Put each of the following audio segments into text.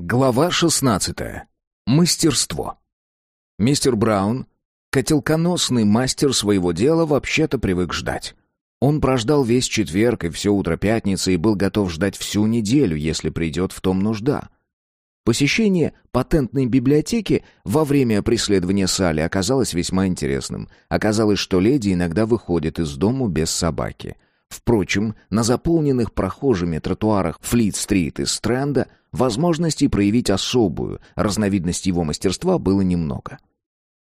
Глава 16. Мастерство. Мистер Браун, котелконосный мастер своего дела, вообще-то привык ждать. Он прождал весь четверг и все утро пятницы и был готов ждать всю неделю, если придет в том нужда. Посещение патентной библиотеки во время преследования Салли оказалось весьма интересным. Оказалось, что леди иногда выходит из дому без собаки — Впрочем, на заполненных прохожими тротуарах Флит-стрит и Стрэнда возможностей проявить особую разновидность его мастерства было немного.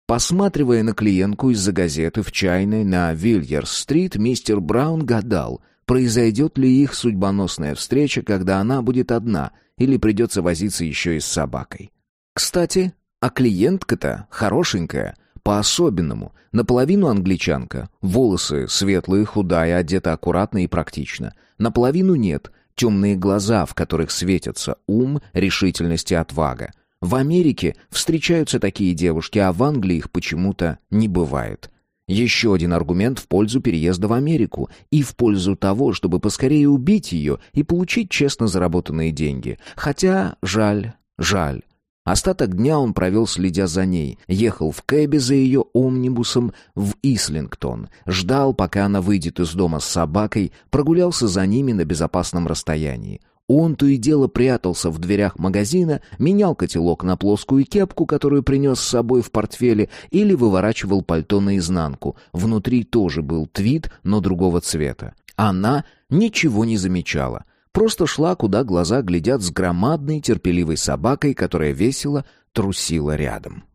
Посматривая на клиентку из-за газеты в чайной на Вильерс-стрит, мистер Браун гадал, произойдет ли их судьбоносная встреча, когда она будет одна, или придется возиться еще и с собакой. Кстати, а клиентка-то хорошенькая — по-особенному. Наполовину англичанка. Волосы светлые, худая, одета аккуратно и практично. Наполовину нет. Темные глаза, в которых светятся ум, решительность и отвага. В Америке встречаются такие девушки, а в Англии их почему-то не бывает. Еще один аргумент в пользу переезда в Америку и в пользу того, чтобы поскорее убить ее и получить честно заработанные деньги. Хотя, жаль, жаль. Остаток дня он провел, следя за ней. Ехал в кэбе за ее омнибусом в Ислингтон. Ждал, пока она выйдет из дома с собакой, прогулялся за ними на безопасном расстоянии. Он то и дело прятался в дверях магазина, менял котелок на плоскую кепку, которую принес с собой в портфеле, или выворачивал пальто наизнанку. Внутри тоже был твит, но другого цвета. Она ничего не замечала — Просто шла, куда глаза глядят с громадной терпеливой собакой, которая весело трусила рядом.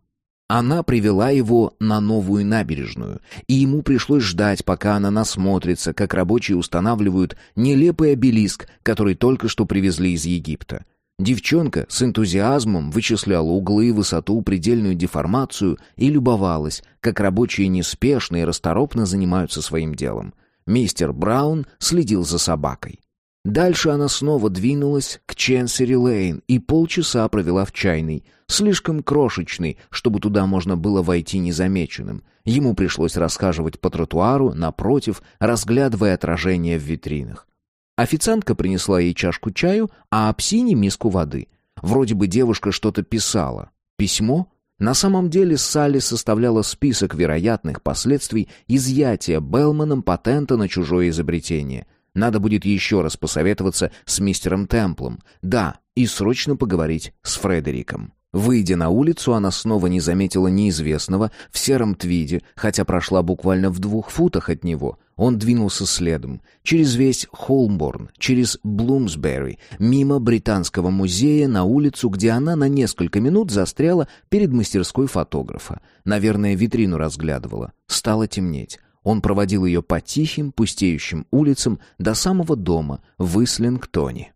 Она привела его на новую набережную, и ему пришлось ждать, пока она насмотрится, как рабочие устанавливают нелепый обелиск, который только что привезли из Египта. Девчонка с энтузиазмом вычисляла углы, высоту, предельную деформацию и любовалась, как рабочие неспешно и расторопно занимаются своим делом. Мистер Браун следил за собакой. Дальше она снова двинулась к Ченсери-Лейн и полчаса провела в чайной, слишком крошечной, чтобы туда можно было войти незамеченным. Ему пришлось расхаживать по тротуару, напротив, разглядывая отражение в витринах. Официантка принесла ей чашку чаю, а Апсине миску воды. Вроде бы девушка что-то писала. Письмо? На самом деле Салли составляла список вероятных последствий изъятия Белманом патента на чужое изобретение — надо будет еще раз посоветоваться с мистером Темплом. Да, и срочно поговорить с Фредериком. Выйдя на улицу, она снова не заметила неизвестного в сером твиде, хотя прошла буквально в двух футах от него. Он двинулся следом, через весь Холмборн, через Блумсбери, мимо Британского музея на улицу, где она на несколько минут застряла перед мастерской фотографа. Наверное, витрину разглядывала. Стало темнеть. Он проводил ее по тихим, пустеющим улицам до самого дома в Ислингтоне.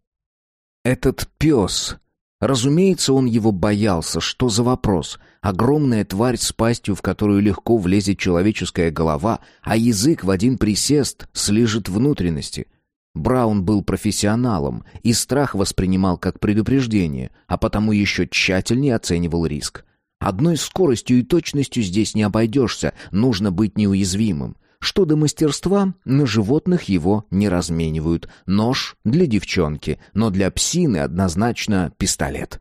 Этот пес... Разумеется, он его боялся. Что за вопрос? Огромная тварь с пастью, в которую легко влезет человеческая голова, а язык в один присест слижет внутренности. Браун был профессионалом и страх воспринимал как предупреждение, а потому еще тщательнее оценивал риск. Одной скоростью и точностью здесь не обойдешься, нужно быть неуязвимым. Что до мастерства, на животных его не разменивают. Нож для девчонки, но для псины однозначно пистолет.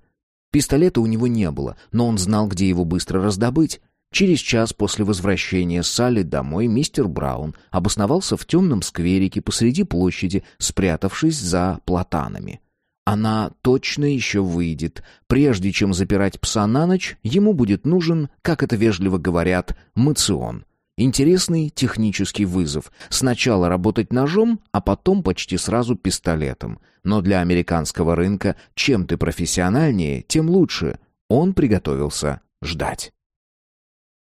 Пистолета у него не было, но он знал, где его быстро раздобыть. Через час после возвращения Салли домой мистер Браун обосновался в темном скверике посреди площади, спрятавшись за платанами. Она точно еще выйдет. Прежде чем запирать пса на ночь, ему будет нужен, как это вежливо говорят, мацион. Интересный технический вызов. Сначала работать ножом, а потом почти сразу пистолетом. Но для американского рынка чем ты профессиональнее, тем лучше. Он приготовился ждать.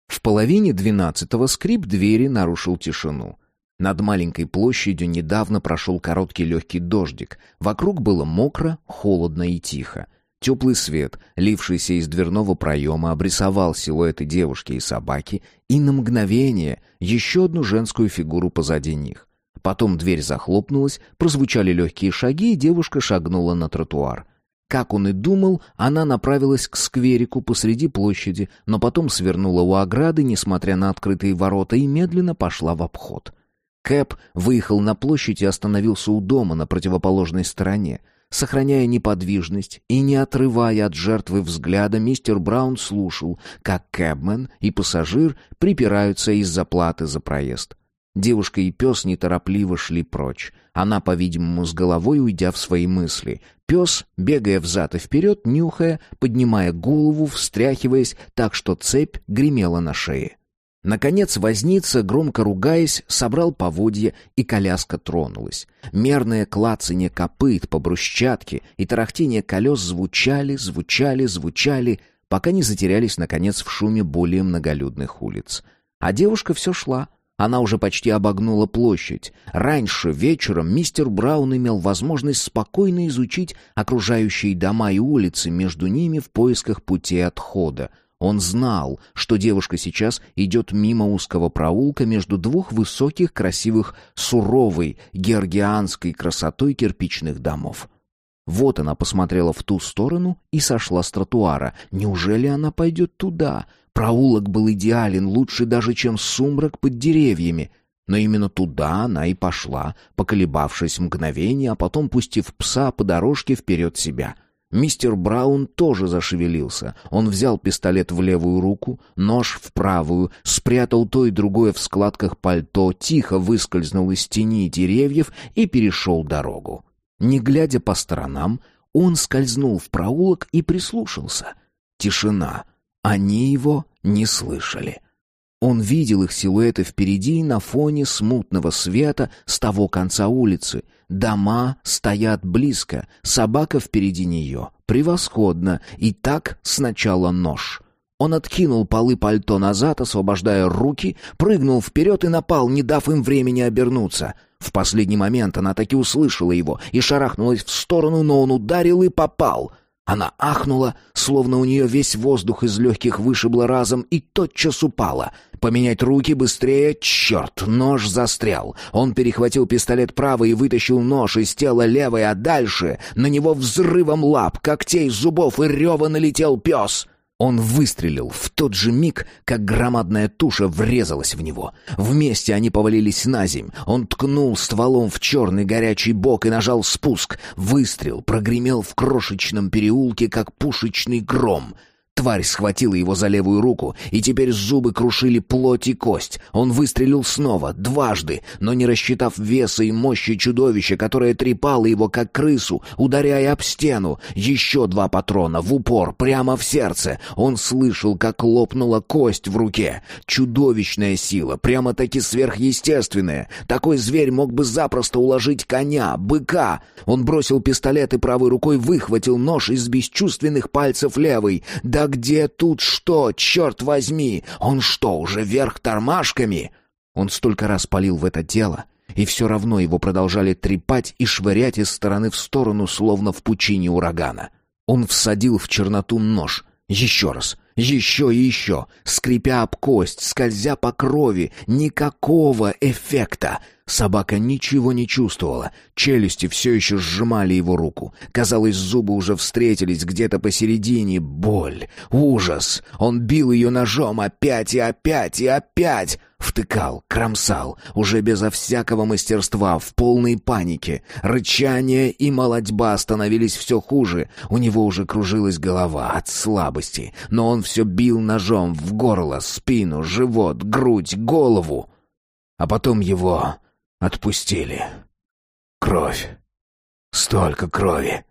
В половине двенадцатого скрип двери нарушил тишину. Над маленькой площадью недавно прошел короткий легкий дождик. Вокруг было мокро, холодно и тихо. Теплый свет, лившийся из дверного проема, обрисовал силуэты девушки и собаки, и на мгновение еще одну женскую фигуру позади них. Потом дверь захлопнулась, прозвучали легкие шаги, и девушка шагнула на тротуар. Как он и думал, она направилась к скверику посреди площади, но потом свернула у ограды, несмотря на открытые ворота, и медленно пошла в обход. Кэп выехал на площадь и остановился у дома на противоположной стороне. Сохраняя неподвижность и не отрывая от жертвы взгляда, мистер Браун слушал, как кэбмен и пассажир припираются из-за платы за проезд. Девушка и пес неторопливо шли прочь. Она, по-видимому, с головой уйдя в свои мысли. Пес, бегая взад и вперед, нюхая, поднимая голову, встряхиваясь, так что цепь гремела на шее. Наконец возница, громко ругаясь, собрал поводья, и коляска тронулась. Мерное клацанье копыт по брусчатке и тарахтение колес звучали, звучали, звучали, пока не затерялись, наконец, в шуме более многолюдных улиц. А девушка все шла — она уже почти обогнула площадь. Раньше, вечером, мистер Браун имел возможность спокойно изучить окружающие дома и улицы между ними в поисках пути отхода. Он знал, что девушка сейчас идет мимо узкого проулка между двух высоких, красивых, суровой, георгианской красотой кирпичных домов. Вот она посмотрела в ту сторону и сошла с тротуара. Неужели она пойдет туда? Проулок был идеален, лучше даже, чем сумрак под деревьями. Но именно туда она и пошла, поколебавшись мгновение, а потом пустив пса по дорожке вперед себя. Мистер Браун тоже зашевелился. Он взял пистолет в левую руку, нож в правую, спрятал то и другое в складках пальто, тихо выскользнул из тени деревьев и перешел дорогу. Не глядя по сторонам, он скользнул в проулок и прислушался. Тишина. Они его не слышали. Он видел их силуэты впереди на фоне смутного света с того конца улицы. Дома стоят близко, собака впереди нее. Превосходно. И так сначала нож. Он откинул полы пальто назад, освобождая руки, прыгнул вперед и напал, не дав им времени обернуться. В последний момент она таки услышала его и шарахнулась в сторону, но он ударил и попал — она ахнула, словно у нее весь воздух из легких вышибло разом и тотчас упала. Поменять руки быстрее, черт, нож застрял. Он перехватил пистолет правой и вытащил нож из тела левой, а дальше на него взрывом лап, когтей, зубов и рева налетел пес. Он выстрелил в тот же миг, как громадная туша врезалась в него. Вместе они повалились на земь. Он ткнул стволом в черный горячий бок и нажал спуск. Выстрел прогремел в крошечном переулке, как пушечный гром — Тварь схватила его за левую руку, и теперь зубы крушили плоть и кость. Он выстрелил снова, дважды, но не рассчитав веса и мощи чудовища, которое трепало его, как крысу, ударяя об стену. Еще два патрона, в упор, прямо в сердце. Он слышал, как лопнула кость в руке. Чудовищная сила, прямо-таки сверхъестественная. Такой зверь мог бы запросто уложить коня, быка. Он бросил пистолет и правой рукой выхватил нож из бесчувственных пальцев левой. Да «Да где тут что, черт возьми? Он что, уже вверх тормашками?» Он столько раз палил в это дело, и все равно его продолжали трепать и швырять из стороны в сторону, словно в пучине урагана. Он всадил в черноту нож. Еще раз. Еще и еще. Скрипя об кость, скользя по крови. Никакого эффекта. Собака ничего не чувствовала. Челюсти все еще сжимали его руку. Казалось, зубы уже встретились где-то посередине. Боль, ужас. Он бил ее ножом опять и опять и опять. Втыкал, кромсал, уже безо всякого мастерства, в полной панике. Рычание и молодьба становились все хуже. У него уже кружилась голова от слабости. Но все бил ножом в горло, спину, живот, грудь, голову. А потом его Отпустили. Кровь. Столько крови.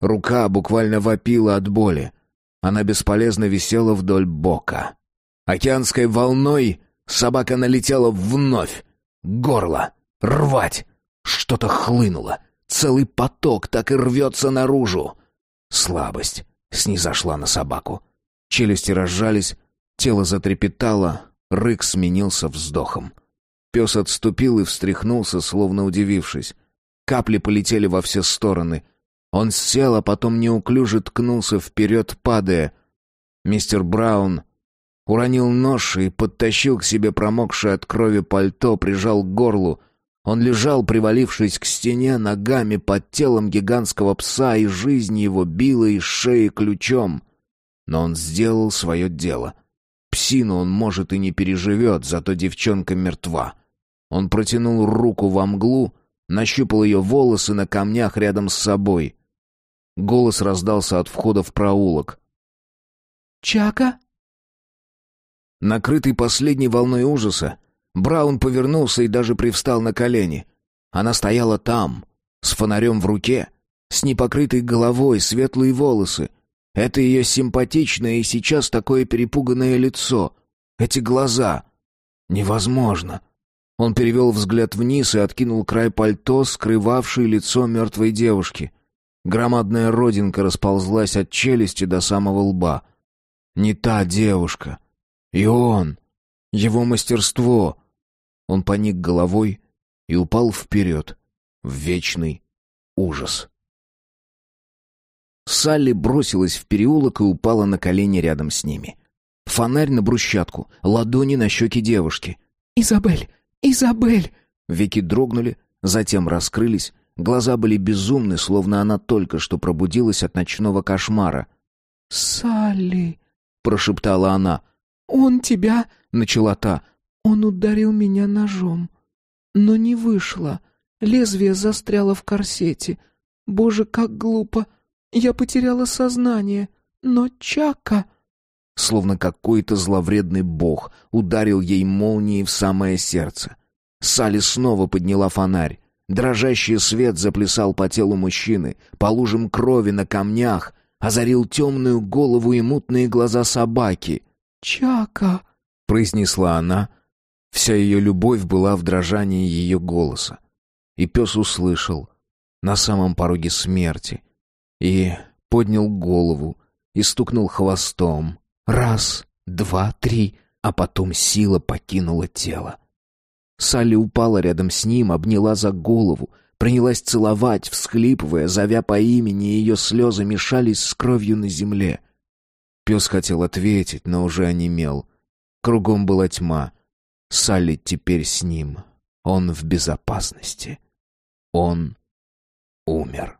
Рука буквально вопила от боли. Она бесполезно висела вдоль бока. Океанской волной собака налетела вновь. Горло. Рвать. Что-то хлынуло. Целый поток так и рвется наружу. Слабость снизошла на собаку. Челюсти разжались, тело затрепетало, рык сменился вздохом. Пес отступил и встряхнулся, словно удивившись. Капли полетели во все стороны. Он сел, а потом неуклюже ткнулся вперед, падая. Мистер Браун уронил нож и подтащил к себе промокшее от крови пальто, прижал к горлу. Он лежал, привалившись к стене, ногами под телом гигантского пса, и жизнь его била из шеи ключом. Но он сделал свое дело. Псину он, может, и не переживет, зато девчонка мертва. Он протянул руку во мглу, нащупал ее волосы на камнях рядом с собой. Голос раздался от входа в проулок. «Чака?» Накрытый последней волной ужаса, Браун повернулся и даже привстал на колени. Она стояла там, с фонарем в руке, с непокрытой головой, светлые волосы. Это ее симпатичное и сейчас такое перепуганное лицо. Эти глаза. Невозможно. Он перевел взгляд вниз и откинул край пальто, скрывавший лицо мертвой девушки. Громадная родинка расползлась от челюсти до самого лба. Не та девушка. И он. Его мастерство. Он поник головой и упал вперед, в вечный ужас. Салли бросилась в переулок и упала на колени рядом с ними. Фонарь на брусчатку, ладони на щеки девушки. «Изабель! Изабель!» Веки дрогнули, затем раскрылись. Глаза были безумны, словно она только что пробудилась от ночного кошмара. «Салли!» — прошептала она. «Он тебя...» — начала та. «Он ударил меня ножом, но не вышло. Лезвие застряло в корсете. Боже, как глупо! Я потеряла сознание, но Чака...» Словно какой-то зловредный бог ударил ей молнией в самое сердце. Салли снова подняла фонарь. Дрожащий свет заплясал по телу мужчины, по лужам крови на камнях, озарил темную голову и мутные глаза собаки. «Чака!» — произнесла она. Вся ее любовь была в дрожании ее голоса. И пес услышал на самом пороге смерти и поднял голову и стукнул хвостом. Раз, два, три, а потом сила покинула тело. Салли упала рядом с ним, обняла за голову, принялась целовать, всхлипывая, зовя по имени, и ее слезы мешались с кровью на земле. Пес хотел ответить, но уже онемел. Кругом была тьма. Салли теперь с ним. Он в безопасности. Он умер.